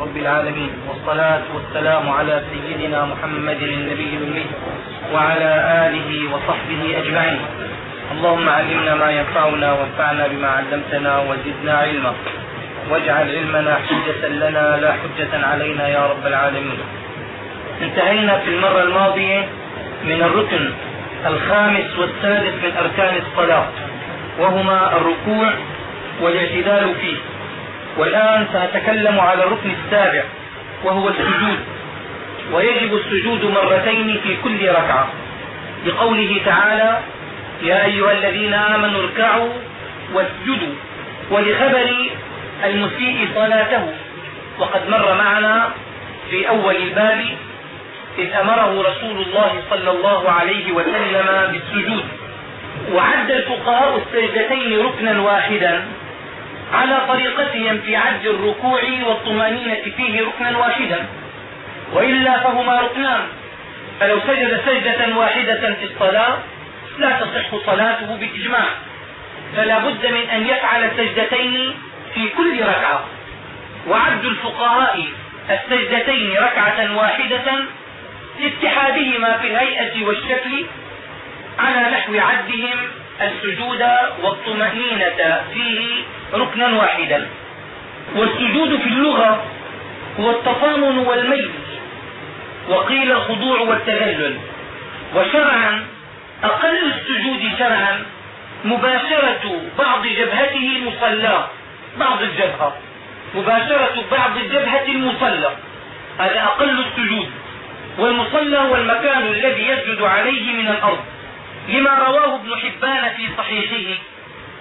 رب العالمين والصلاة والسلام على سيدنا محمد النبي الأمي وعلى آله وصحبه أجمعين. اللهم علمنا ما ينفعنا وانفعنا بما علمتنا وزدنا علما. واجعل علمنا حجة لنا لا حجة علينا يا رب العالمين. انتهينا في المرة الماضية من الركن الخامس والسادس من أركان الصلاة وهما الركوع والاعتدال فيه. والآن سنتكلم على الركن السابع وهو السجود. ويجب السجود مرتين في كل ركعة. لقوله تعالى يا أيها الذين آمنوا اركعوا واسجدوا ولخبر المسيء صلاته. وقد مر معنا في أول الباب إذ أمره رسول الله صلى الله عليه وسلم بالسجود. وعد الفقهاء السجدتين ركنا واحدا. على طريقتهم في عد الركوع والطمأنينة فيه ركنا واحدا. وإلا فهما ركنان. فلو سجد سجدة واحدة في الصلاة لا تصح صلاته بالإجماع فلا بد من أن يفعل سجدتين في كل ركعة. وعد الفقهاء السجدتين ركعة واحدة لاتحادهما في الهيئة والشكل على نحو عدهم السجود والطمأنينة فيه ركنا واحدا. والسجود في اللغة هو التضامن والميل. وقيل الخضوع والتذلل. وشرعا أقل السجود شرعا مباشرة بعض جبهته مصلاه بعض الجبهة. مباشرة بعض الجبهة المصلى. هذا أقل السجود. والمصلى هو المكان الذي يسجد عليه من الأرض. لما رواه ابن حبان في صحيحه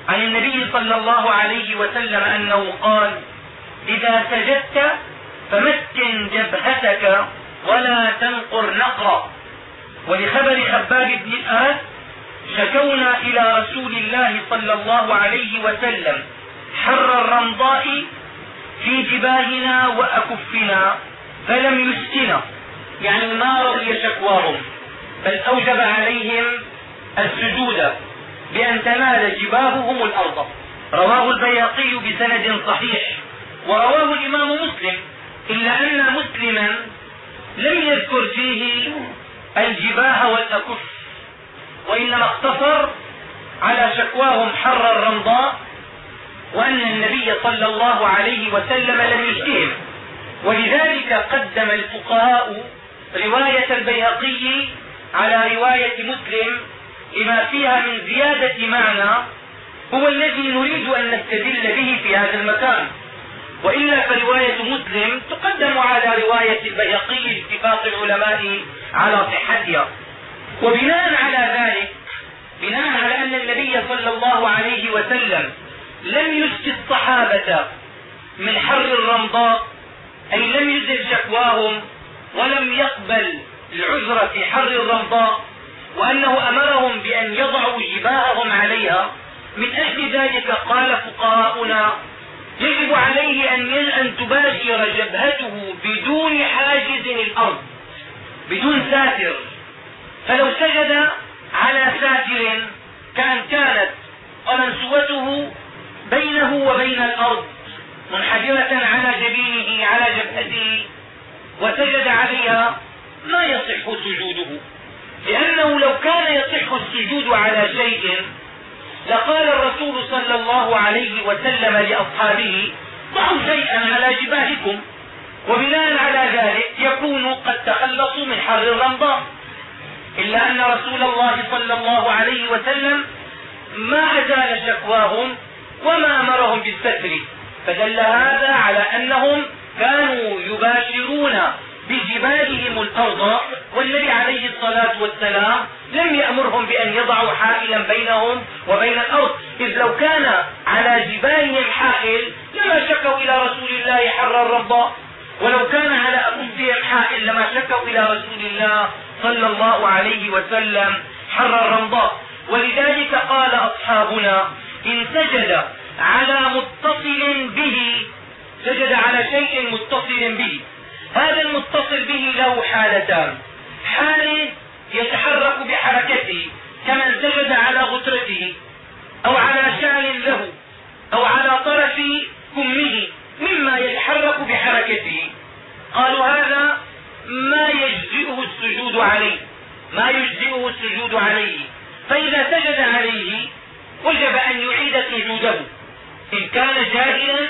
عن النبي صلى الله عليه وسلم أنه قال إذا سجدت فمكن جبهتك ولا تنقر نقرا. ولخبر خباب بن الآس شكونا إلى رسول الله صلى الله عليه وسلم حر الرمضاء في جباهنا وأكفنا فلم يسكنا يعني ما رضي شكواهم بل أوجب عليهم السجود. بأن تنال جباههم الأرض. رواه البياقي بسند صحيح. ورواه الإمام مسلم إلا أن مسلما لم يذكر فيه الجباه والأكف وإنما اقتصر على شكواهم حر الرمضاء وأن النبي صلى الله عليه وسلم لم يجتهم ولذلك قدم الفقهاء رواية البيهقي على رواية مسلم لما فيها من زيادة معنى هو الذي نريد أن نستدل به في هذا المكان. وإلا فرواية مسلم تقدم على رواية البيهقي لاتفاق العلماء على صحتها. وبناء على ذلك بناء على أن النبي صلى الله عليه وسلم لم يسجد الصحابة من حر الرمضاء أي لم يزل شكواهم ولم يقبل العذر في حر الرمضاء وأنه أمرهم بأن يضعوا جباههم عليها. من أجل ذلك قال فقهاؤنا يجب عليه أن أن تباشر جبهته بدون حاجز الأرض بدون ساتر. فلو سجد على ساتر كأن كانت ومنسوته بينه وبين الأرض منحدرة على جبينه على جبهته وسجد عليها ما يصح سجوده. لأنه لو كان يصح السجود على شيء لقال الرسول صلى الله عليه وسلم لأصحابه ضعوا شيئا على جباهكم وبناء على ذلك يكونوا قد تخلصوا من حر الرمضاء إلا أن رسول الله صلى الله عليه وسلم ما أزال شكواهم وما أمرهم بالستر. فدل هذا على أنهم كانوا يباشرون بجبالهم الأرض والنبي عليه الصلاة والسلام لم يأمرهم بأن يضعوا حائلا بينهم وبين الأرض. إذ لو كان على جبالهم حائل لما شكوا إلى رسول الله حر الرمضاء ولو كان على أكفهم حائل لما شكوا إلى رسول الله صلى الله عليه وسلم حر الرمضاء ولذلك قال أصحابنا إن سجد على متصل به سجد على شيء متصل به. هذا المتصل به له حالتان. حال يتحرك بحركته كمن سجد على غترته أو على شال له أو على طرف كمه مما يتحرك بحركته. قالوا هذا ما يجزئه السجود عليه ما يجزئه السجود عليه. فإذا سجد عليه وجب أن يعيد سجوده إن كان جاهلا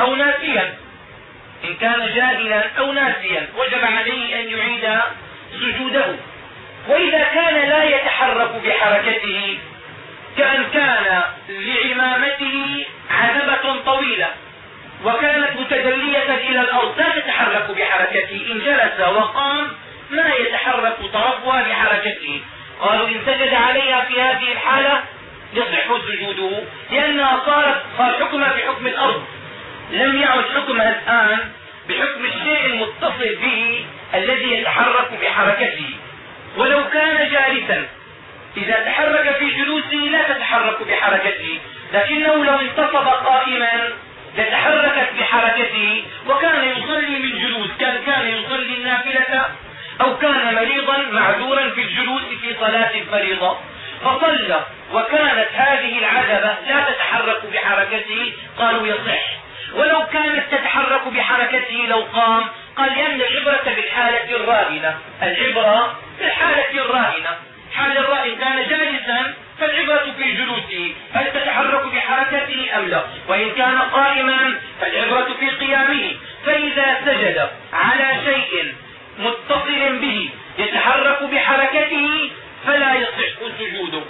أو ناسيا. إن كان جاهلا أو ناسيا وجب عليه أن يعيد سجوده. وإذا كان لا يتحرك بحركته كأن كان لعمامته عذبة طويلة وكانت متدلية إلى الأرض لا تتحرك بحركته. إن جلس وقام ما يتحرك طرفها بحركته. قالوا إن سجد عليها في هذه الحالة يصح سجوده لأنها صارت صار حكمها بحكم الأرض. لم يعد حكمها الآن بحكم الشيء المتصل به الذي يتحرك بحركته. ولو كان جالسا إذا تحرك في جلوسه لا تتحرك بحركته لكنه لو انتصب قائما لتحركت بحركته وكان يصلي من جلوس كان كان يصلي النافلة أو كان مريضا معذورا في الجلوس في صلاة الفريضة فصلى وكانت هذه العذبة لا تتحرك بحركته قالوا يصح. ولو كانت تتحرك بحركته لو قام قال لأن العبرة بالحالة الراهنة العبرة بالحالة الراهنة حال الراهن كان جالسا فالعبرة في جلوسه هل تتحرك بحركته أم لا؟ وإن كان قائما فالعبرة في قيامه. فإذا سجد على شيء متصل به يتحرك بحركته فلا يصح سجوده.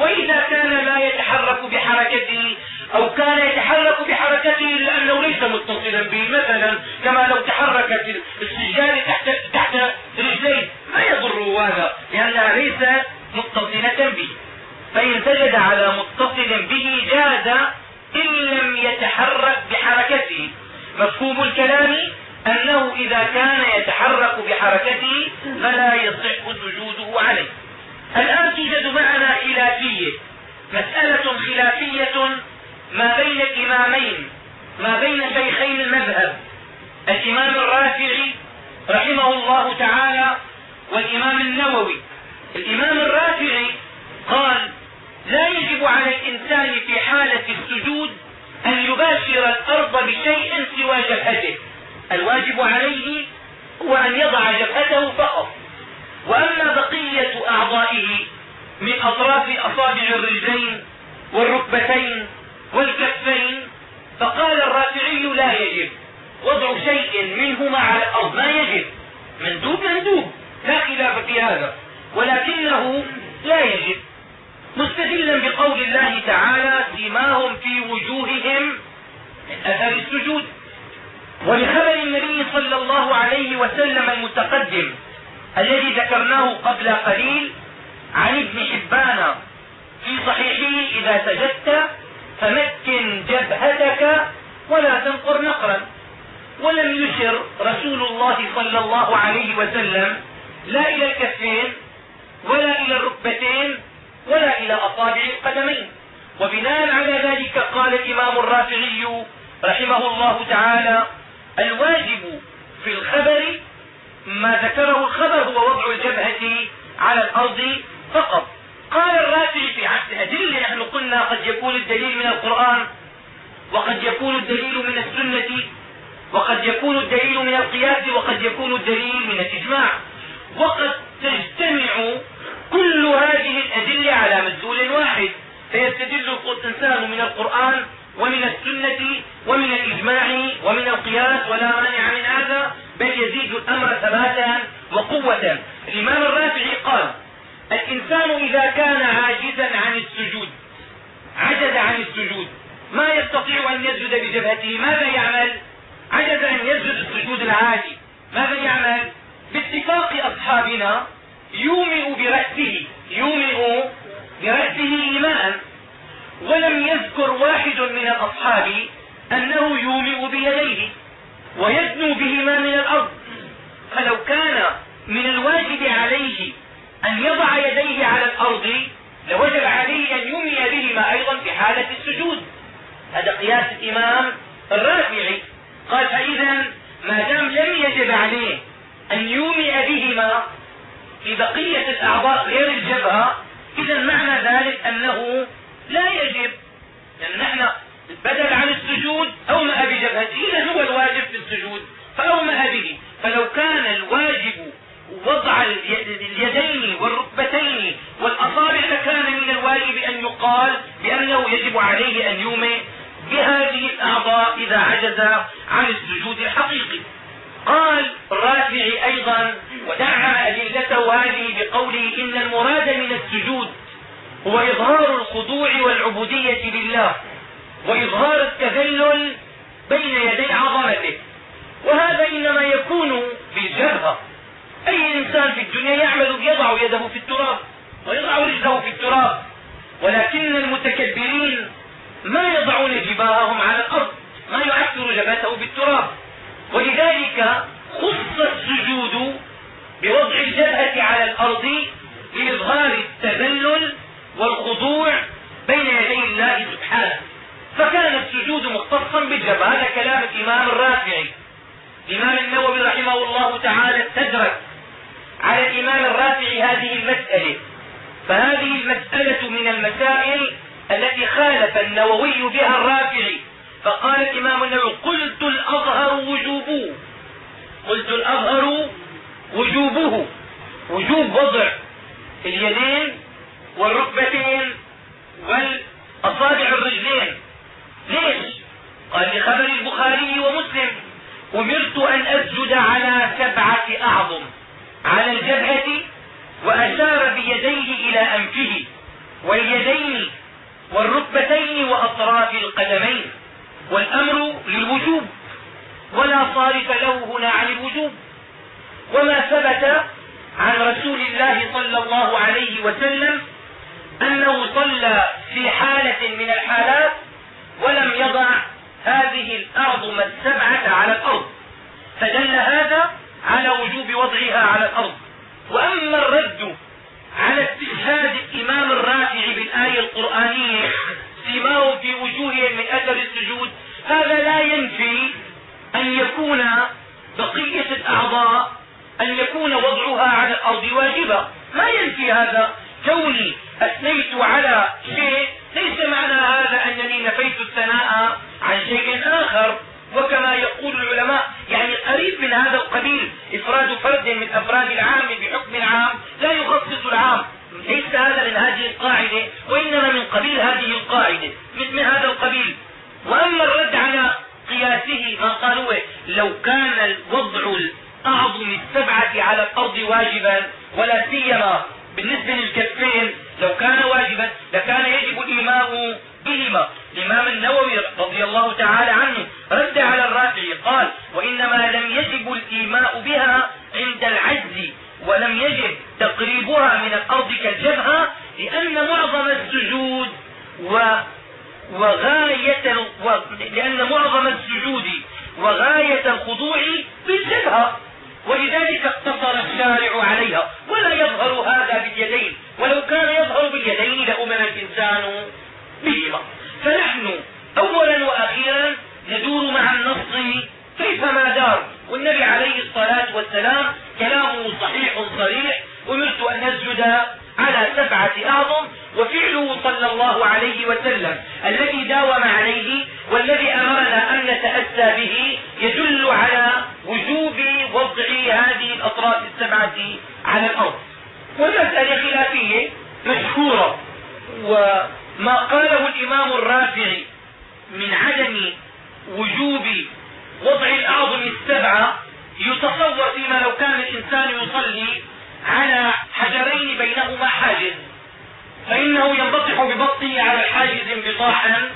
وإذا كان لا يتحرك بحركته أو كان يتحرك بحركته لأنه ليس متصلا به. مثلا كما لو تحركت السجال تحت تحت رجليه ما يضره هذا؟ لأنها ليست متصلة به. فإن سجد على متصل به جاز إن لم يتحرك بحركته. مفهوم الكلام؟ أنه إذا كان يتحرك بحركته فلا يصح سجوده عليه. الآن توجد معنا خلافية مسألة خلافية ما بين الإمامين ما بين شيخين المذهب. الإمام الرافعي رحمه الله تعالى والإمام النووي. الإمام الرافعي قال لا يجب على الإنسان في حالة السجود أن يباشر الأرض بشيء سوى جبهته. الواجب عليه هو أن يضع جبهته فقط. وأما بقية أعضائه من أطراف أصابع الرجلين والركبتين والكفين فقال الرافعي لا يجب. وضع شيء منهما على الأرض ما يجب. مندوب مندوب. لا خلاف في هذا. ولكنه لا يجب. مستدلا بقول الله تعالى سيماهم في وجوههم من أثر السجود. ولخبر النبي صلى الله عليه وسلم المتقدم الذي ذكرناه قبل قليل عن ابن حبان في صحيحه إذا سجدت فمكن جبهتك ولا تنقر نقرا. ولم يشر رسول الله صلى الله عليه وسلم لا إلى الكفين ولا إلى الركبتين ولا إلى أصابع القدمين. وبناء على ذلك قال الإمام الرافعي رحمه الله تعالى الواجب في الخبر ما ذكره الخبر هو وضع الجبهة على الأرض فقط. قال الرافعي في عكس أدلة نحن قلنا قد يكون الدليل من القرآن وقد يكون الدليل من السنة وقد يكون الدليل من القياس وقد يكون الدليل من الإجماع. وقد تجتمع كل هذه الأدلة على مدلول واحد فيستدل الإنسان من القرآن ومن السنة ومن الإجماع ومن القياس ولا مانع من هذا بل يزيد الأمر ثباتا وقوة. الإمام الرافعي قال الإنسان إذا كان عاجزا عن السجود عجز عن السجود ما يستطيع أن يسجد بجبهته ماذا يعمل؟ عجز أن يسجد السجود العادي. ماذا يعمل؟ باتفاق أصحابنا يومئ برأسه يومئ برأسه إيماء. ولم يذكر واحد من الأصحاب أنه يومئ بيديه ويدنو بهما من الأرض. فلو كان من الواجب عليه أن يضع يديه على الأرض لوجب عليه أن يومئ بهما أيضا في حالة السجود. هذا قياس الإمام الرافعي. قال فإذا ما دام لم يجب عليه أن يومئ بهما في بقية الأعضاء غير الجبهة إذا معنى ذلك أنه لا يجب. لأن نحن بدل عن السجود أومأ بجبهته إذا هو الواجب في السجود فأومأ به. فلو كان الواجب وضع اليدين والركبتين والأصابع لكان من الواجب أن يقال بأنه يجب عليه أن يومئ بهذه الأعضاء إذا عجز عن السجود الحقيقي. قال الرافعي أيضا ودعا أدلته هذه بقوله إن المراد من السجود هو إظهار الخضوع والعبودية لله وإظهار التذلل بين يدي عظمته. وهذا إنما يكون بالجبهة. أي إنسان في الدنيا يعمل يضع يده في التراب ويضع رجله في التراب. ولكن المتكبرين ما يضعون جباههم على الأرض ما يعثر جبهته بالتراب. ولذلك خص السجود بوضع الجبهة على الأرض لإظهار التذلل والخضوع بين يدي الله سبحانه. فكان السجود مختصا بالجبهة هذا كلام الإمام الرافعي. الإمام النووي رحمه الله تعالى استدرك على الإمام الرافعي هذه المسألة. فهذه المسألة من المسائل التي خالف النووي بها الرافعي. فقال الإمام النووي قلت الأظهر وجوبه. قلت الأظهر وجوبه. وجوب وضع اليدين والركبتين والأصابع الرجلين. ليش؟ قال لخبر البخاري ومسلم. أمرت أن أسجد على سبعة أعظم. على الجبهة وأشار بيديه إلى أنفه واليدين والركبتين وأطراف القدمين والأمر للوجوب ولا صارف له هنا عن الوجوب. وما ثبت عن رسول الله صلى الله عليه وسلم أنه صلى في حالة من الحالات ولم يضع هذه الأرض السبعة على الأرض. فدل هذا على وجوب وضعها على الأرض. وأما الرد على استشهاد الإمام الرافع بالآية القرآنية سيماهم في وجوههم من أثر السجود هذا لا ينفي أن يكون بقية الأعضاء أن يكون وضعها على الأرض واجبة. ما ينفي هذا كوني أثنيت على شيء ليس معنى هذا أنني نفيت الثناء عن شيء آخر. وكما يقول العلماء يعني قريب من هذا القبيل إفراد فرد من أفراد العام بحكم العام لا يخصص العام. ليس هذا من هذه القاعدة وإنما من قبيل هذه القاعدة من, من هذا القبيل. وأما الرد على قياسه ما قالوا لو كان الوضع الأعظم السبعة على الأرض واجبا ولا سيما بالنسبة للكفين لو كان واجبا لكان يجب الإيماء بهما الإمام النووي رضي الله تعالى عنه رد على الرافع قال وإنما لم يجب الإيماء بها عند العجز ولم يجب تقريبها من الأرض كالجبهة لأن معظم السجود و وغاية و... لأن معظم السجود وغاية الخضوع بالجبهة ولذلك اقتصر الشارع عليها. ولا يظهر هذا باليدين ولو كان يظهر باليدين لأمر الإنسان بهما فنحن أولا وأخيرا ندور مع النص كيفما دار. والنبي عليه الصلاة والسلام كلامه صحيح صريح أمرت أن نسجد على سبعة أعظم وفعله صلى الله عليه وسلم. الذي داوم عليه والذي أمرنا أن نتأسى به يدل على وجوب وضع هذه الأطراف السبعة على الأرض. والمسألة خلافية مشهورة. وما قاله الإمام الرافعي من عدم وجوب وضع الأعظم السبعة يتصور فيما لو كان الإنسان يصلي على حجرين بينهما حاجز. فإنه ينبطح ببطنه على الحاجز انبطاحا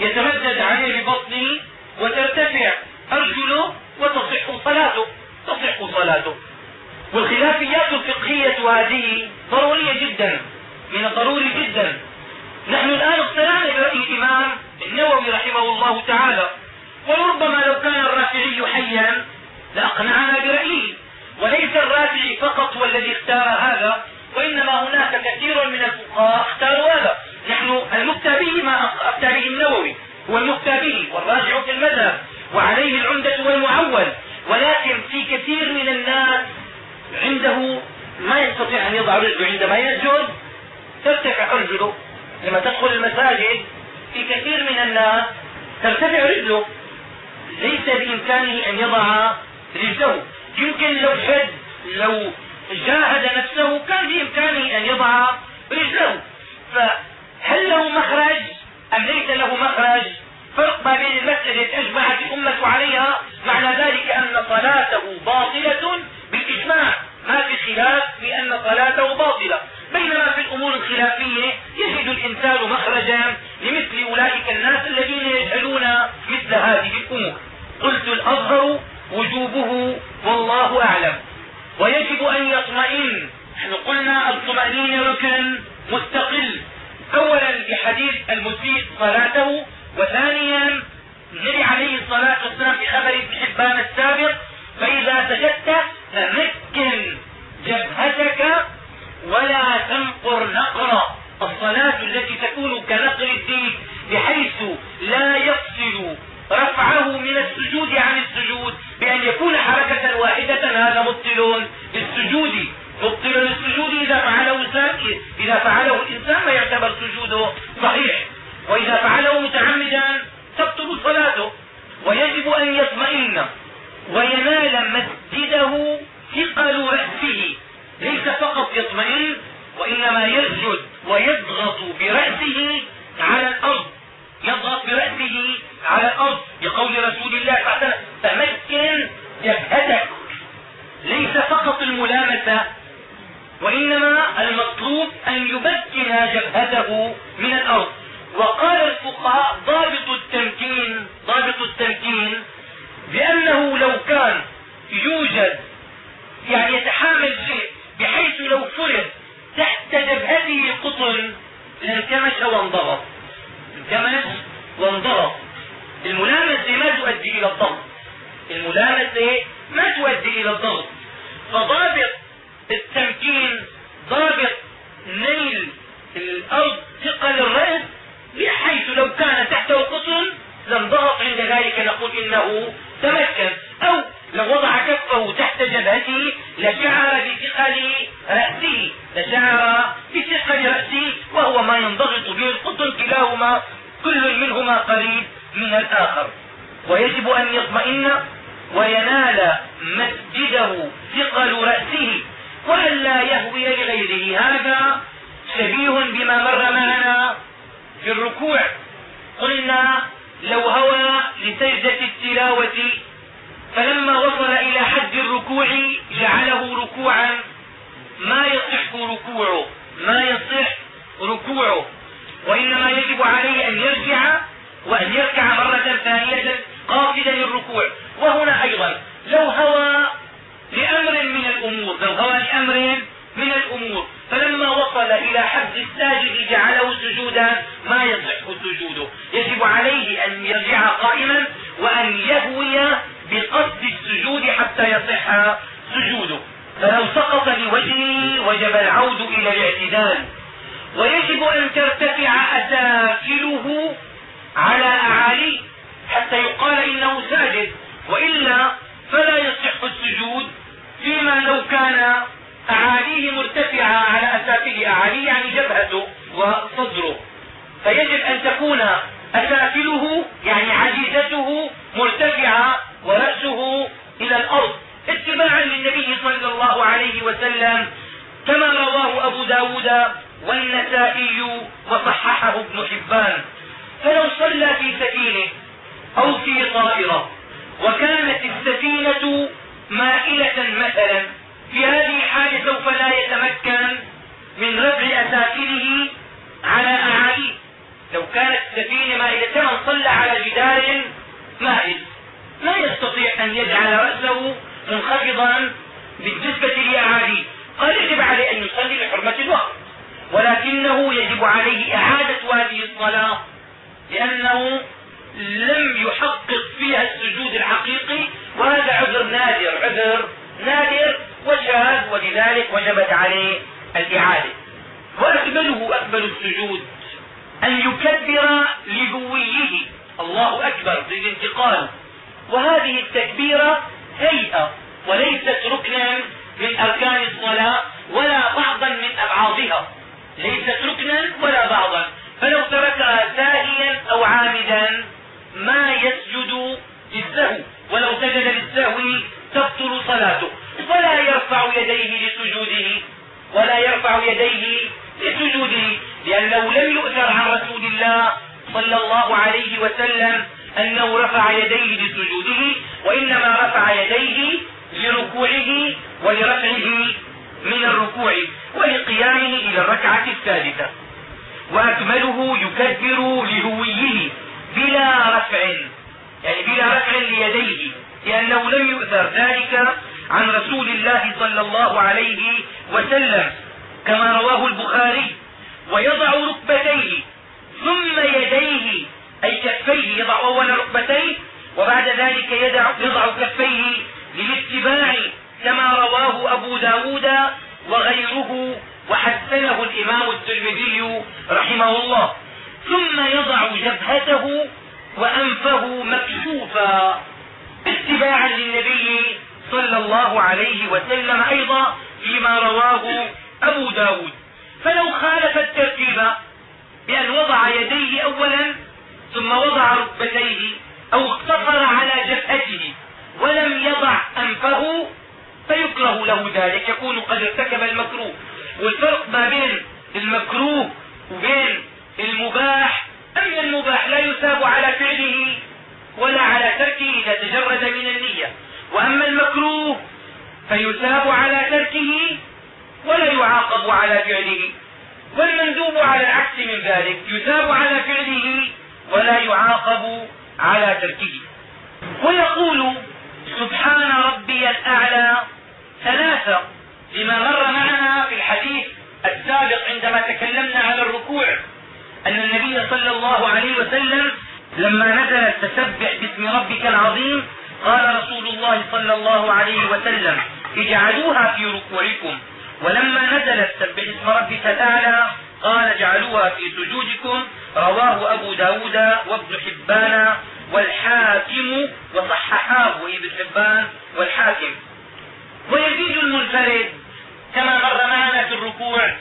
يتمدد عليه ببطنه وترتفع أرجله وتصح صلاته تصح صلاته. والخلافيات الفقهية هذه ضرورية جدا. من الضروري جدا. نحن الآن اقتنعنا برأي الإمام النووي رحمه الله تعالى وربما لو كان الرافعي حيا لأقنعنا برأيه. وليس الرافعي فقط هو الذي اختار هذا وإنما هناك كثير من الفقهاء اختاروا هذا. نحن المفتى به ما أفتى به النووي هو المفتى به والراجع في المذهب وعليه العمدة والمعول. ولكن في كثير من الناس عنده ما يستطيع أن يضع رجله عندما يسجد ترتفع رجله لما تدخل المساجد في كثير من الناس ترتفع رجله. ليس بإمكانه أن يضع رجله. يمكن لو شد لو جاهد نفسه كان بإمكانه أن يضع رجله. فهل له مخرج؟ أم ليس له مخرج؟ فرق ما بين المسألة أجمعت الأمة عليها معنى ذلك أن صلاته باطلة بالإجماع. ما في خلاف أن صلاته باطلة. بينما في الأمور الخلافية يجد الإنسان مخرجا لمثل أولئك الناس الذين يجهلون مثل هذه الأمور. قلت الأظهر وجوبه والله أعلم. ويجب أن يطمئن. نحن قلنا الطمأنينة ركن مستقل. أولا بحديث المسيء صلاته وثانيا النبي عليه الصلاة والسلام في خبر ابن حبان السابق فإذا سجدت فمكن جبهتك ولا تنقر نقرا الصلاة التي تكون كنقر الدين بحيث لا يفصل رفعه من السجود عن السجود بأن يكون حركة واحدة هذا مبطل للسجود مبطل للسجود إذا فعله الإنسان إذا فعله الإنسان ما يعتبر سجوده صحيح. وإذا فعله متعمدا تبطل صلاته. ويجب أن يطمئن وينال مسجده ثقل رأسه. ليس فقط يطمئن وإنما يسجد ويضغط برأسه على الأرض. يضغط برأسه على الأرض بقول رسول الله صلى الله عليه وسلم تمكن جبهتك ليس فقط الملامسة وإنما المطلوب أن يمكن جبهته من الأرض. وقال الفقهاء ضابط التمكين ضابط التمكين بأنه لو كان يوجد يعني يتحامل شيء بحيث لو فرض تحت جبهته قطن لانكمش وانضغط انكمش وانضغط الملامسة ما تؤدي إلى الضغط. الملامسة ما تؤدي إلى الضغط. فضابط التمكين ضابط نيل الأرض ثقل الرأس بحيث لو كان تحته قطن لانضغط عند ذلك نقول إنه تمكن. أو لو وضع كفه تحت جبهته لشعر بثقل رأسه لشعر بثقل رأسه وهو ما ينضغط به القطن كلاهما كل منهما قريب من الآخر. ويجب أن يطمئن وينال مسجده ثقل رأسه. وألا يهوي لغيره هذا شبيه بما مر معنا في الركوع. قلنا لو هوى لسجدة التلاوة فلما وصل إلى حد الركوع جعله ركوعا. ما يصح ركوعه ما يصح ركوعه. وإنما يجب عليه أن يرجع وأن يركع مرة ثانية قاصدا للركوع. وهنا أيضا لو هوى لأمر من الأمور لو هوى لأمر من الأمور. فلما وصل إلى حد الساجد جعله سجودا ما يصح سجوده. يجب عليه أن يرجع قائما وأن يهوي بقصد السجود حتى يصح سجوده. فلو سقط لوجهه وجب العود إلى الاعتدال. ويجب أن ترتفع أسافله على أعاليه حتى يقال إنه ساجد. وإلا فلا يصح السجود فيما لو كان أعاليه مرتفعة على أسافل أعاليه يعني جبهته وصدره. فيجب أن تكون أسافله يعني عجيزته مرتفعة ورأسه إلى الأرض اتباعا للنبي صلى الله عليه وسلم كما رواه أبو ب داود والنسائي وصححه ابن حبان. فلو صلى في سفينة أو في طائرة وكانت السفينة مائلة مثلا في هذه الحالة سوف لا يتمكن من رفع أسافله على أعاليه لو كانت السفينة مائلة كمن صلى على جدار مائل لا يستطيع أن يجعل رأسه منخفضا بالنسبة لأعاليه قال يجب عليه أن يصلي لحرمة الوقت ولكنه يجب عليه إعادة هذه الصلاة لأنه لم يحقق فيها السجود الحقيقي وهذا عذر نادر عذر نادر وشاذ ولذلك وجبت عليه الإعادة. وأكمله أكمل السجود أن يكبر لهويه الله أكبر للانتقال. وهذه التكبيرة هيئة وليست ركنا من أركان الصلاة ولا بعضا من أبعاضها. ليست ركنا ولا بعضا. فلو تركها ساهيا أو عامدا ما يسجد للسهو. ولو سجد للسهو تبطل صلاته. ولا يرفع يديه لسجوده ولا يرفع يديه لسجوده لأنه لم يؤثر عن رسول الله صلى الله عليه وسلم أنه رفع يديه لسجوده وإنما رفع يديه لركوعه ولرفعه من الركوع ولقيامه إلى الركعة الثالثة. وأكمله يكبر لهويه بلا رفع يعني بلا رفع ليديه لأنه لم يؤثر ذلك عن رسول الله صلى الله عليه وسلم كما رواه البخاري. ويضع ركبتيه ثم يديه أي كفيه يضع أول ركبتيه وبعد ذلك يدع يضع كفيه للاتباع كما رواه أبو ب داود وغيره وحسنه الإمام الترمذي رحمه الله. ثم يضع جبهته وأنفه مكشوفا اتباعا للنبي صلى الله عليه وسلم أيضا فيما رواه أبو ب داود. فلو خالف الترتيب بأن وضع يديه أولا ثم وضع ركبتيه أو اقتصر على جبهته ولم يضع أنفه فيكره له ذلك يكون قد ارتكب المكروه. والفرق ما بين المكروه وبين المباح أن المباح لا يثاب على فعله ولا على تركه إذا تجرد من النية. وأما المكروه فيثاب على تركه ولا يعاقب على فعله. والمندوب على العكس من ذلك يثاب على فعله ولا يعاقب على تركه. ويقول سبحان ربي الأعلى ثلاثة لما مر معنا في الحديث السابق عندما تكلمنا على الركوع. أن النبي صلى الله عليه وسلم لما نزلت تسبح باسم ربك العظيم قال رسول الله صلى الله عليه وسلم اجعلوها في ركوعكم. ولما نزلت سبح اسم ربك الأعلى قال اجعلوها في سجودكم. رواه أبو ب داود وابن حبان والحاكم وصححاه ابن حبان والحاكم. ويزيد المنفرد كما مر معنا في الركوع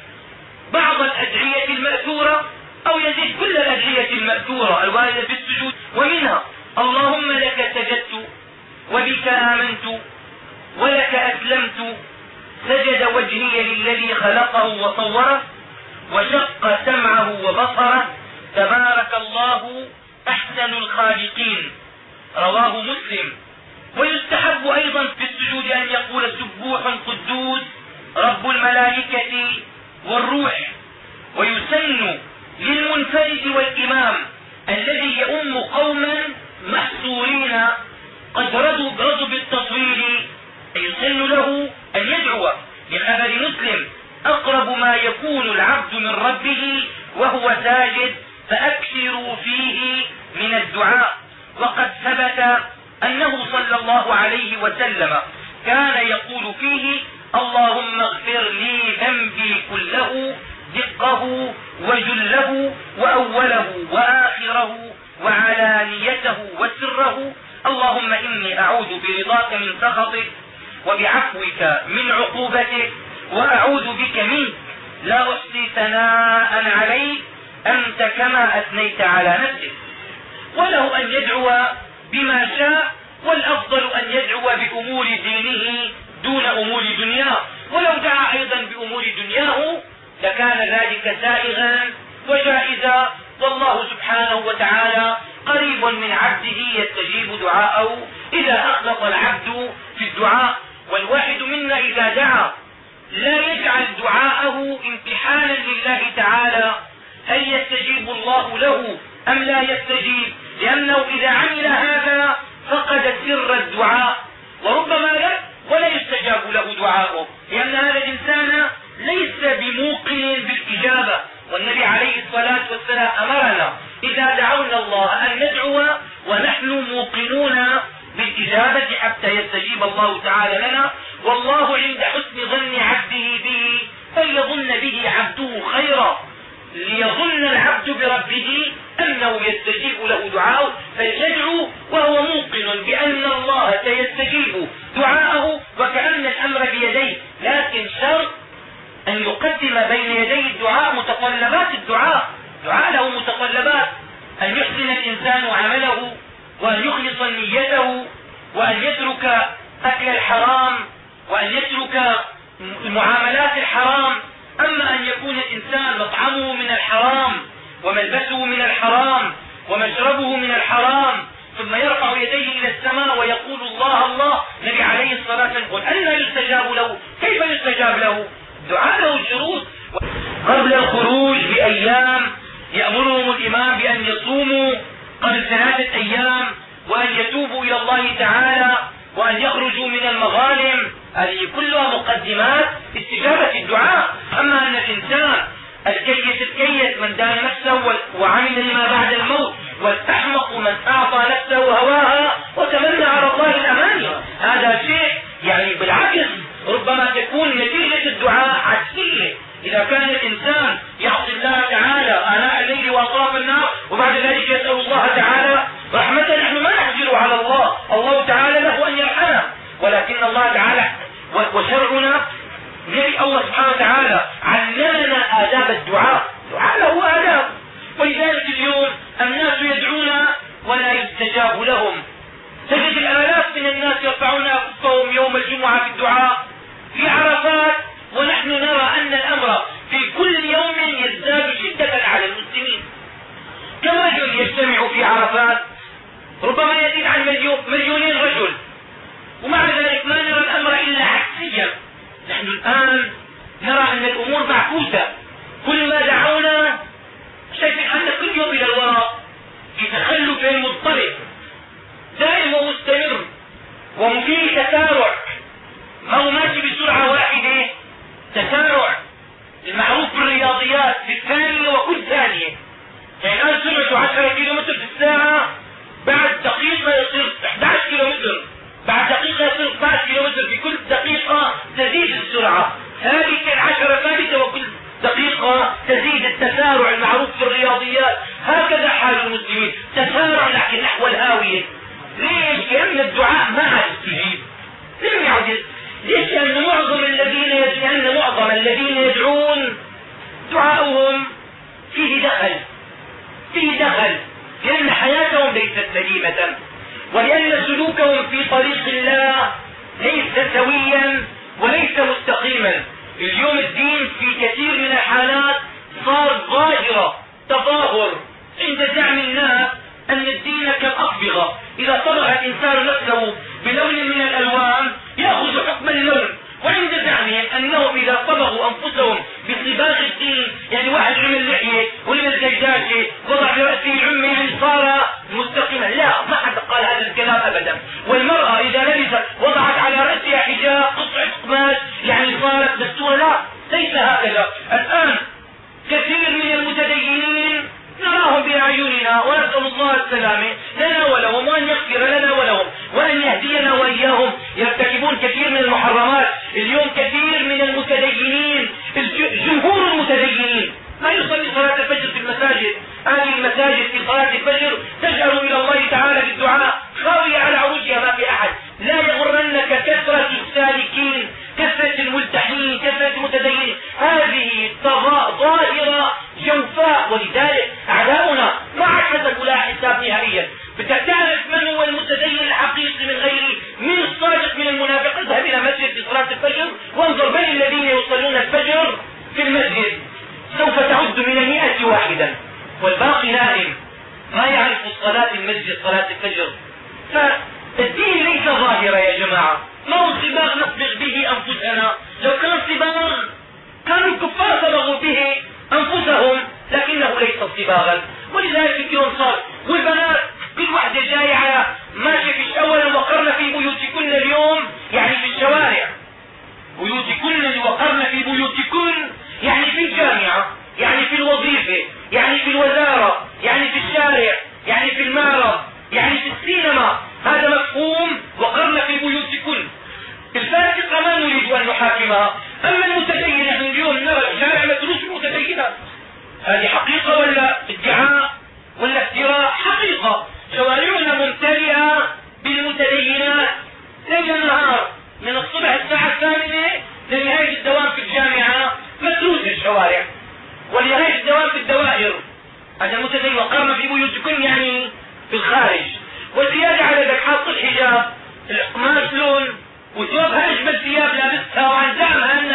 بعض الأدعية المأثورة أو يزيد كل الأدعية المأثورة الواردة في السجود ومنها اللهم لك سجدت وبك آمنت ولك أسلمت سجد وجهي للذي خلقه وصوره وشق سمعه وبصره تبارك الله أحسن الخالقين. رواه مسلم. ويستحب أيضا في السجود أن يقول سبوح قدوس رب الملائكة والروح. ويسن للمنفرد والإمام الذي يؤم قوما محصورين. قد رضوا رضوا بالتصوير يسن له أن يدعو. لخبر مسلم أقرب ما يكون العبد من ربه وهو ساجد فأكثروا فيه من الدعاء. وقد ثبت أنه صلى الله عليه وسلم كان يقول فيه اللهم اغفر لي ذنبي كله دقه وجله وأوله وآخره وعلانيته وسره. اللهم إني أعوذ برضاك من سخطك وبعفوك من عقوبتك وأعوذ بك منك. لا أحصي ثناء عليك أنت كما أثنيت على نفسك. وله أن يدعو بما شاء والأفضل أن يدعو بأمور دينه دون أمور دنياه. ولو دعا أيضا بأمور دنياه لكان ذلك سائغا وجائزا. والله سبحانه وتعالى قريب من عبده يستجيب دعاءه إذا أخلص العبد في الدعاء. والواحد منا إذا دعا لا يجعل دعاءه امتحانا لله تعالى هل يستجيب الله له أم لا يستجيب؟ لأنه إذا عمل هذا فقد سر الدعاء. وربما لا ولا يستجاب له دعاؤه. لأن هذا الإنسان ليس بموقن بالإجابة. والنبي عليه الصلاة والسلام أمرنا إذا دعونا الله أن ندعو ونحن موقنون بالإجابة حتى يستجيب الله تعالى لنا. والله عند حسن ظن عبده به فليظن به عبده خيرا. ليظن العبد بربه أنه يستجيب له دعاءه فليدعو وهو موقن بأن الله سيستجيب دعاءه وكأن الأمر بيديه. لكن شرط أن يقدم بين يدي الدعاء متطلبات الدعاء. دعاء له متطلبات أن يحسن الإنسان عمله وأن يخلص نيته وأن يترك أكل الحرام وأن يترك المعاملات الحرام. أما أن يكون الإنسان مطعمه من الحرام وملبسه من الحرام ومشربه من الحرام ثم يرفع يديه إلى السماء ويقول الله الله النبي عليه الصلاة والسلام يقول ان يستجاب له؟ كيف يستجاب له؟ دعاء له شروط قبل الخروج بأيام يأمرهم الإمام بأن يصوموا قبل ثلاثة أيام وأن يتوبوا إلى الله تعالى وأن يخرجوا من المظالم. هذه كلها مقدمات استجابة الدعاء. أما أن الإنسان الكيس الكيس من دان نفسه وعمل لما بعد الموت والاحمق من أعطى نفسه هواها وتمنى على الله الاماني هذا شيء يعني بالعكس ربما تكون نتيجة الدعاء عكسية. إذا كان الإنسان يعصي الله تعالى آناء الليل وأطراف النار وبعد ذلك يسأل الله تعالى رحمة نحن ما نحجر على الله. الله تعالى له أن يرحمه. ولكن الله تعالى وشرعنا يلي الله سبحانه وتعالى علمنا آداب الدعاء. الدعاء له آداب. ولذلك اليوم الناس يدعون ولا يستجاب لهم. تجد الآلاف من الناس يرفعون أنفسهم يوم الجمعة في الدعاء في عرفات ونحن نرى أن الأمر في كل يوم يزداد شدة على المسلمين. كم رجل يجتمع في عرفات؟ ربما يزيد عن مليون مليونين رجل. ومع ذلك ما نرى الأمر إلا عكسيا نحن الآن نرى أن الأمور معكوسة. كل ما دعونا أن كل يوم إلى الوراء في تخلف مضطرب دائم ومستمر وفيه تسارع. ما هو ماشي بسرعة واحدة؟ تسارع. المعروف بالرياضيات في الثانية وكل ثانية. يعني الآن سرعته 10 كيلو متر في الساعة بعد دقيقة يصير 11 كيلو متر بعد دقيقة يصير 12 كيلو متر في كل دقيقة تزيد السرعة. ثابتة العشرة ثابتة وكل دقيقة تزيد التسارع المعروف في الرياضيات. هكذا حال المسلمين. تسارع لكن نحو الهاوية. ليش؟ لأن الدعاء ما عاد يستجيب. لم يعد ليش؟ لأن معظم الذين لأن معظم الذين يدعون دعاؤهم فيه دخل. فيه دخل. لأن حياتهم ليست سليمة ولأن سلوكهم في طريق الله ليس سويا وليس مستقيما. اليوم الدين في كثير من الحالات صار ظاهرة تظاهر. عند زعم الناس أن الدين كالأصبغة إذا صبغ الإنسان نفسه بلون من الألوان يأخذ حكم اللون. وعند زعمهم أنهم إذا صبغوا أنفسهم بصباغ الدين يعني واحد عمل لحيه ولبس دجاجه وضع برأسه العمه يعني صار مستقيما. لا ما حد قال هذا الكلام ابدا. والمرأة إذا لبست وضعت على رأسها حجاب قطعه قماش يعني صارت دستورة لا ليس هكذا. الآن كثير من المتدينين نراهم باعيننا ونسال الله السلامه لنا ولهم وأن يغفر لنا ولهم وأن يهدينا وإياهم. يرتكبون كثير من المحرمات اليوم كثير من المتدينين جمهور المتدينين. ما يصلي صلاة الفجر في المساجد. هذه المساجد في صلاة الفجر تجأر إلى الله تعالى بالدعاء خاوية على عروجها ما في أحد. لا يغرنك كثرة السالكين. كثرة الملتحين كثرة المتدينين هذه ظاهرة جوفاء ولذلك أعداؤنا ما حسبوا لها حساب نهائيا بدك تعرف من هو المتدين الحقيقي من غيره من الصادق من المنافق. اذهب إلى مسجد في صلاة الفجر وانظر من الذين يصلون الفجر في المسجد. سوف تعد من المئة واحدا. والباقي نائم. ما يعرف صلاة المسجد صلاة الفجر. فالدين ليس ظاهرة يا جماعة. ما هو صباغ نصبغ به أنفسنا؟ لو كان صباغ كانوا الكفار صبغوا به أنفسهم لكنه ليس صباغا ولذلك اليوم صار والبنات كل واحدة جاية على ماشية في أولا وقرن في بيوتكن اليوم يعني في الشوارع. بيوتكن وقرن في بيوتكن يعني في الجامعة يعني في الوظيفة يعني في الوزارة يعني في الشارع يعني في المعرض يعني في السينما. هذا مفهوم وقرن في بيوتكن الفاسقة ما نريد أن نحاكمها أما المتدين نحن اليوم نرى الشارع مدروس المتدينات هذه حقيقة ولا ادعاء ولا افتراء؟ حقيقة. شوارعنا ممتلئة بالمتدينات ليل نهار من الصبح الساعة الثامنة لنهاية الدوام في الجامعة. مدروسة الشوارع. ولنهاية الدوام في الدوائر. هذا المتدين وقرن في بيوتكم يعني في الخارج. والزيادة على ذلك حاط الحجاب القماش لون وثوبها اجمل ثياب لابسها وعن زعمها إنها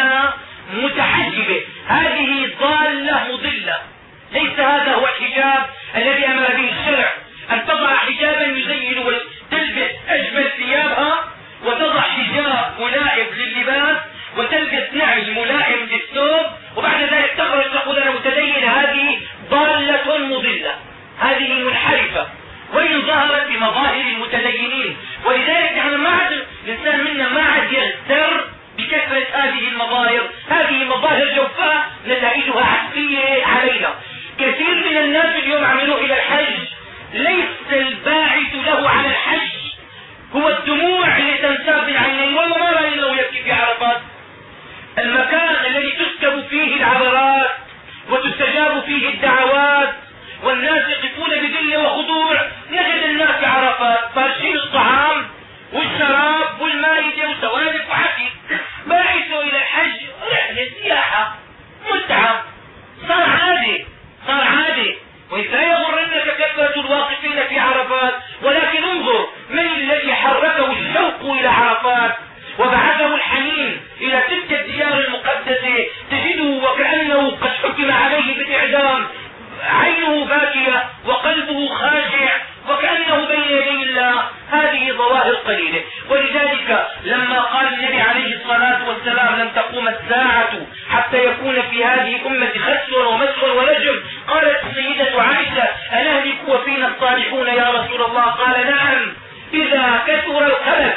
بظواهر قليلة. ولذلك لما قال النبي عليه الصلاة والسلام لن تقوم الساعة حتى يكون في هذه الأمة خسر ومسر ونجم قالت السيدة عائشة أنهلك وفينا الصالحون يا رسول الله؟ قال نعم. إذا كثر الخلف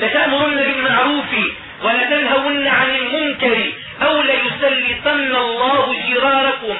لتأمرن بالمعروف ولتنهون عن المنكر أو ليسلطن الله جيرانكم.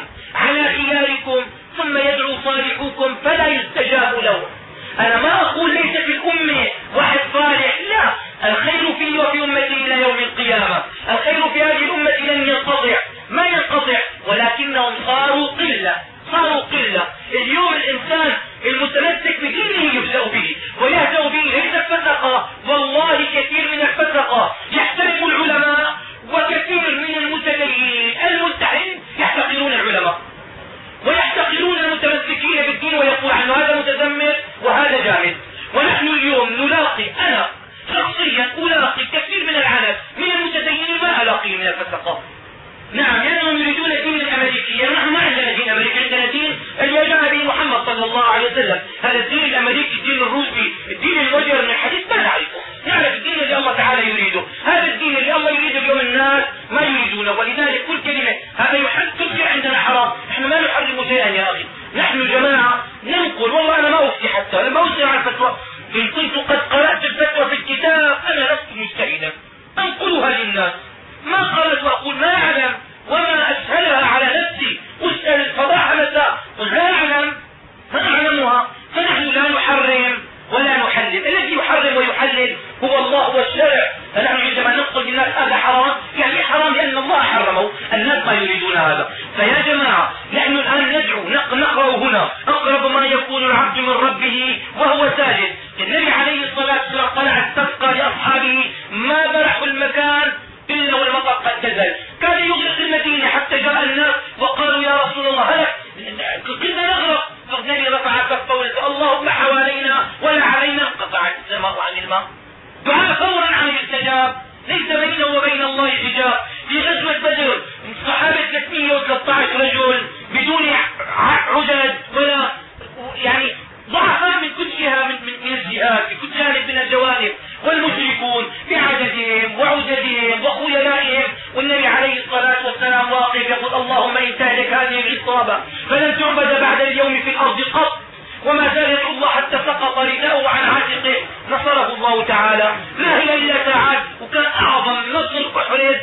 تعالى ما هي إلا ساعات وكان أعظم نصر احرز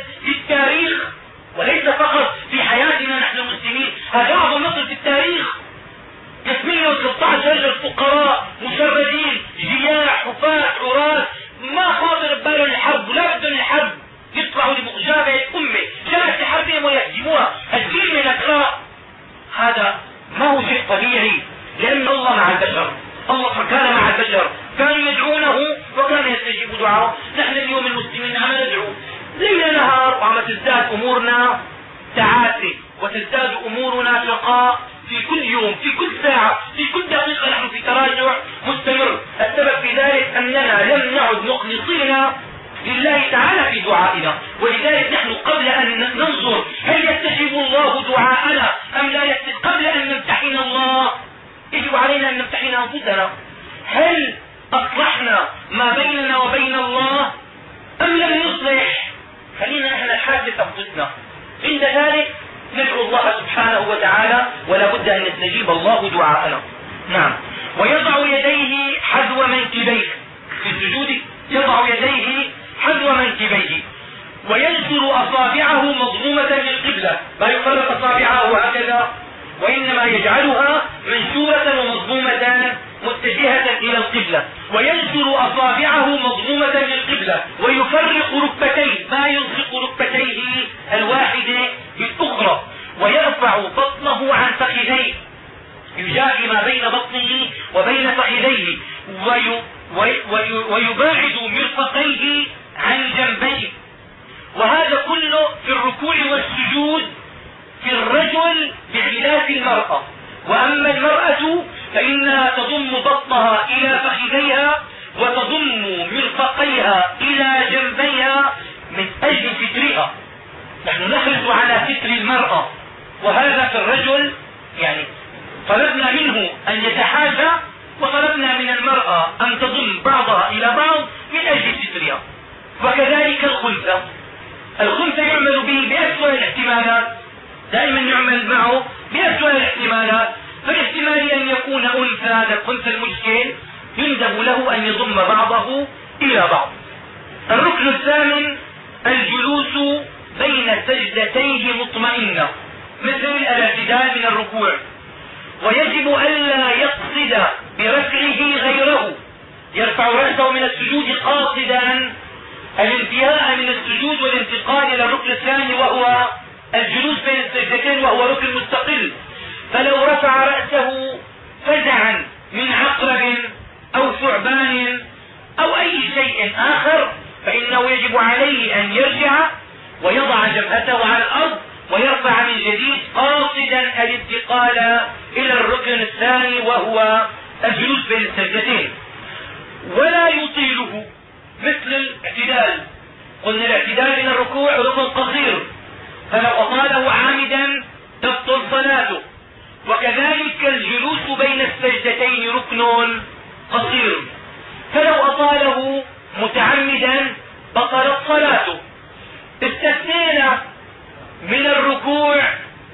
مما يجعلها منشورة ومضمومة متجهة إلى القبلة وينشر أصابعه مضمومة للقبلة ويفرق ركبتيه ما يلصق ركبتيه الواحدة بالأخرى ويرفع بطنه عن فخذيه يجاري ما بين بطنه وبين فخذيه ويباعد مرفقيه عن جنبيه. وهذا كله في الركوع والسجود في الرجل بخلاف المرأة. وأما المرأة فإنها تضم بطنها إلى فخذيها وتضم مرفقيها إلى جنبيها من أجل سترها. نحن نحرص على ستر المرأة. وهذا في الرجل يعني طلبنا منه أن يتحاجى وطلبنا من المرأة أن تضم بعضها إلى بعض من أجل سترها. وكذلك الخنثى. الخنثى يعمل به بأسوأ الاحتمالات. دائما يعمل معه بأسوأ الاحتمالات فالاحتمال أن يكون أنثى هذا الخنثى المشكل يندب له أن يضم بعضه إلى بعض. الركن الثامن الجلوس بين سجدتيه مطمئنة مثل الاعتدال من الركوع. ويجب ألا يقصد برفعه غيره. يرفع رأسه من السجود قاصدا. الانتهاء من السجود والانتقال إلى الركن الثاني وهو الجلوس بين السجدتين وهو ركن مستقل فلو رفع رأسه فزعا من عقرب أو ثعبان أو أي شيء آخر فإنه يجب عليه أن يرجع ويضع جبهته على الأرض ويرفع من جديد قاصدا الانتقال إلى الركن الثاني وهو الجلوس بين السجدتين ولا يطيله مثل الاعتدال. قلنا الاعتدال من الركوع ركن قصير فلو أطاله عامدا تبطل صلاته. وكذلك الجلوس بين السجدتين ركن قصير. فلو أطاله متعمدا بطلت صلاته. استثنينا من الركوع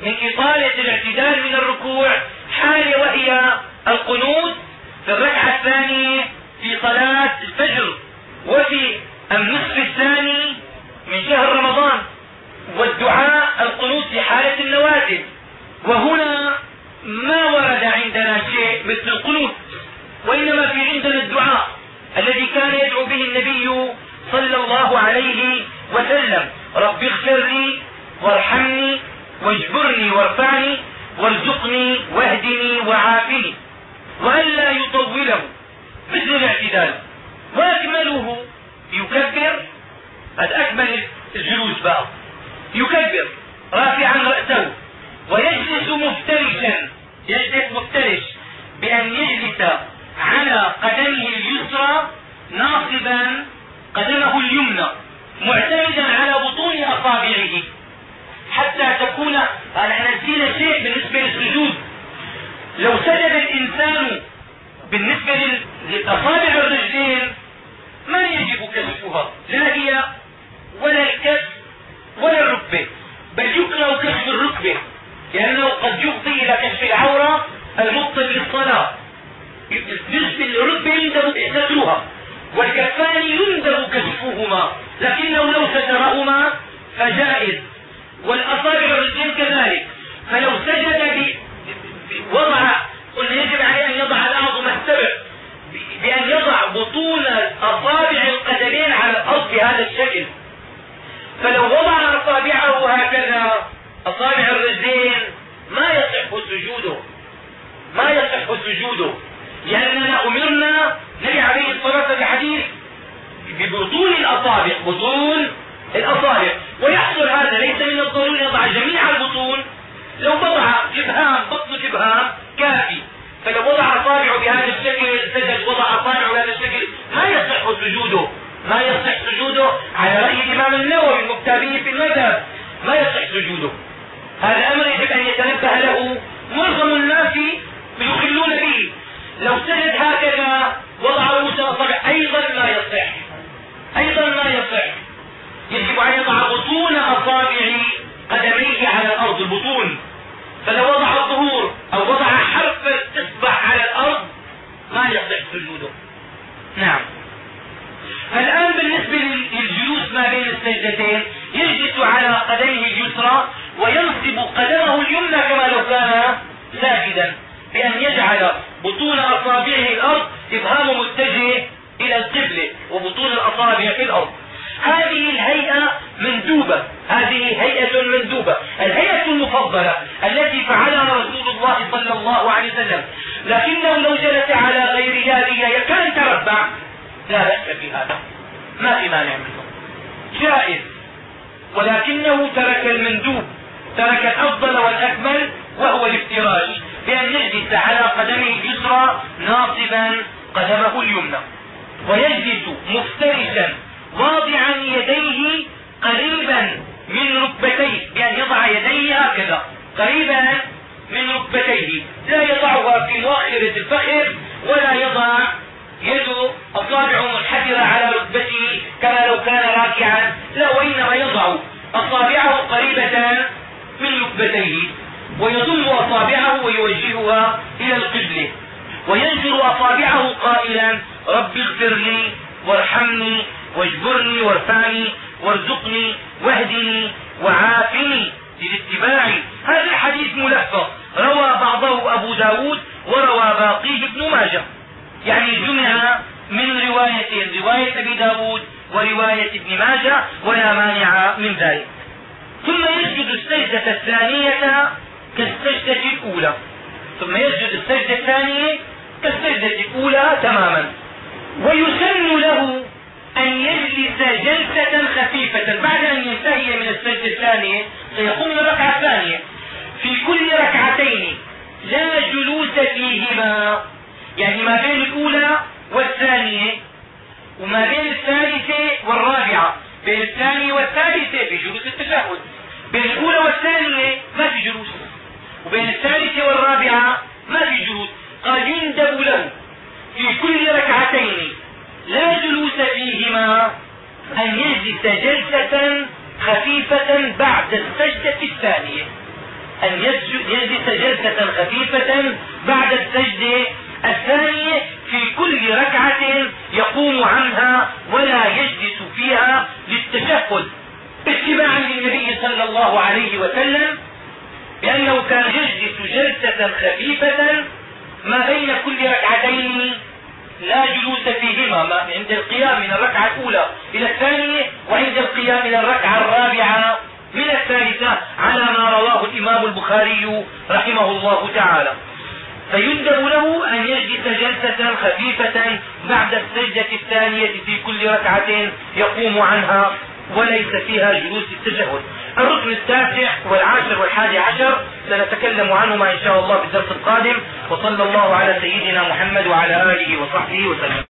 من إطالة الاعتدال من الركوع حال وهي القنوت في الركعة الثانية في صلاة الفجر. وفي النصف الثاني من شهر رمضان. والدعاء القنوت في حالة النوازل. وهنا ما ورد عندنا شيء مثل القنوت وإنما في عندنا الدعاء الذي كان يدعو به النبي صلى الله عليه وسلم. رب اغفر لي وارحمني واجبرني وارفعني وارزقني واهدني وعافني. والا يطوله مثل الاعتدال. وأكمله يكبر. قد أكمل الجلوس بقى. يكبر رافعا رأسه ويجلس مفترشا يجلس مفترش بأن يجلس على قدمه اليسرى ناصبا قدمه اليمنى معتمدا على بطون أصابعه. حتى تكون إحنا نسينا شيء بالنسبة للسجود. لو سجد الإنسان بالنسبة لاصابع الرجلين ما يجب كشفها لا هي ولا الكف ولا الركبه بل يكره كشف الركبة لأنه قد يفضي إلى كشف العورة المبطل للصلاة. بالنسبة للركبه يندب سترها والكفان يندب كشفهما لكنه لو سترهما فجائز. والأصابع الرجلين كذلك فلو سجد وضع قلنا يجب عليه أن يضع الاعظم السبع بأن يضع بطون اصابع القدمين على الأرض بهذا الشكل. فلو وضع اصابعه هكذا أصابع الرجلين ما يصح سجوده. ما يصح سجوده. لأننا أمرنا نبي عليه الصلاة والسلام حديث ببطون الأصابع بطون الأصابع. ويحصل هذا ليس من الضروري يضع جميع البطون. لو وضع ابهام بطن الابهام كافي. فلو وضع اصابعه بهذا الشكل سجد وضع اصابعه بهذا الشكل ما يصح سجوده. ما يصح سجوده على رأي الإمام النووي المكتابي في المذهب. ما يصح سجوده. هذا أمر يجب أن يتنبه له معظم الناس يخلون به لو سجد هكذا وضع رؤوس الاصابع أيضا لا يصح. أيضا لا يصح. يجب أن يضع بطون أصابع قدميه على الأرض البطون. فلو وضع الظهور أو وضع حرف الإصبع على الأرض ما يصح سجوده. نعم. الآن بالنسبة للجلوس ما بين السجدتين يجلس على قدمه اليسرى وينصب قدمه اليمنى كما لو كان ساجدا بأن يجعل بطون أصابعه الأرض ابهامه متجه إلى القبلة وبطون الأصابع في الأرض. هذه الهيئة مندوبة هذه هيئة مندوبة. الهيئة المفضلة التي فعلها رسول الله صلى الله عليه وسلم لكنه لو جلس على غير هذه كان تربع لا بأس في هذا ما في مانع منه. جائز. ولكنه ترك المندوب ترك الأفضل والأكمل وهو الافتراش. بأن يجلس على قدمه اليسرى ناصبا قدمه اليمنى. ويجلس مفترشا واضعا يديه قريبا من ركبتيه. بأن يضع يديه هكذا. قريبا من ركبتيه. لا يضعها في مؤخرة الفخذ ولا يضع يد أصابعه منحدرة على ركبته كما لو كان راكعا لا وإنما يضع أصابعه قريبة من ركبتيه ويضم أصابعه ويوجهها إلى القبلة. وينشر أصابعه قائلا رب اغفر لي وارحمني واجبرني وارفعني وارزقني واهدني وعافني للاتباع. هذا الحديث ملفظ روى بعضه أبو ب داود وروى باقيه ابن ماجه. يعني جمع من روايتين رواية أبي داود ورواية ابن ماجه ولا مانع من ذلك. ثم يسجد السجدة الثانية كالسجدة الأولى. ثم يسجد السجدة الثانية كالسجدة الأولى تماما. ويسن له أن يجلس جلسة خفيفة. بعد أن ينتهي من السجدة الثانية سيقوم الركعة الثانية في كل ركعتين لا جلوس فيهما يعني ما بين الأولى والثانية وما بين الثالثة والرابعة. بين الثانية والثالثة في جلوس التشهد. بين الأولى والثانية ما في جلوس. وبين الثالثة والرابعة ما في جلوس. قال يندب له في كل ركعتين لا جلوس فيهما أن يجلس جلسة خفيفة بعد السجدة الثانية. أن يجلس جلسة خفيفة بعد السجدة الثانية في كل ركعة يقوم عنها ولا يجلس فيها للتشهد. اتباعا للنبي صلى الله عليه وسلم بأنه كان يجلس جلسة خفيفة ما بين كل ركعتين لا جلوس فيهما عند القيام من الركعة الأولى إلى الثانية وعند القيام من الركعة الرابعة من الثالثة على ما رواه الإمام البخاري رحمه الله تعالى. فيندب له أن يجلس جلسة خفيفة بعد السجدة الثانية في كل ركعة يقوم عنها وليس فيها جلوس التشهد الركن التاسع والعاشر والحادي عشر سنتكلم عنهما إن شاء الله في الدرس القادم. وصلى الله على سيدنا محمد وعلى آله وصحبه وسلم.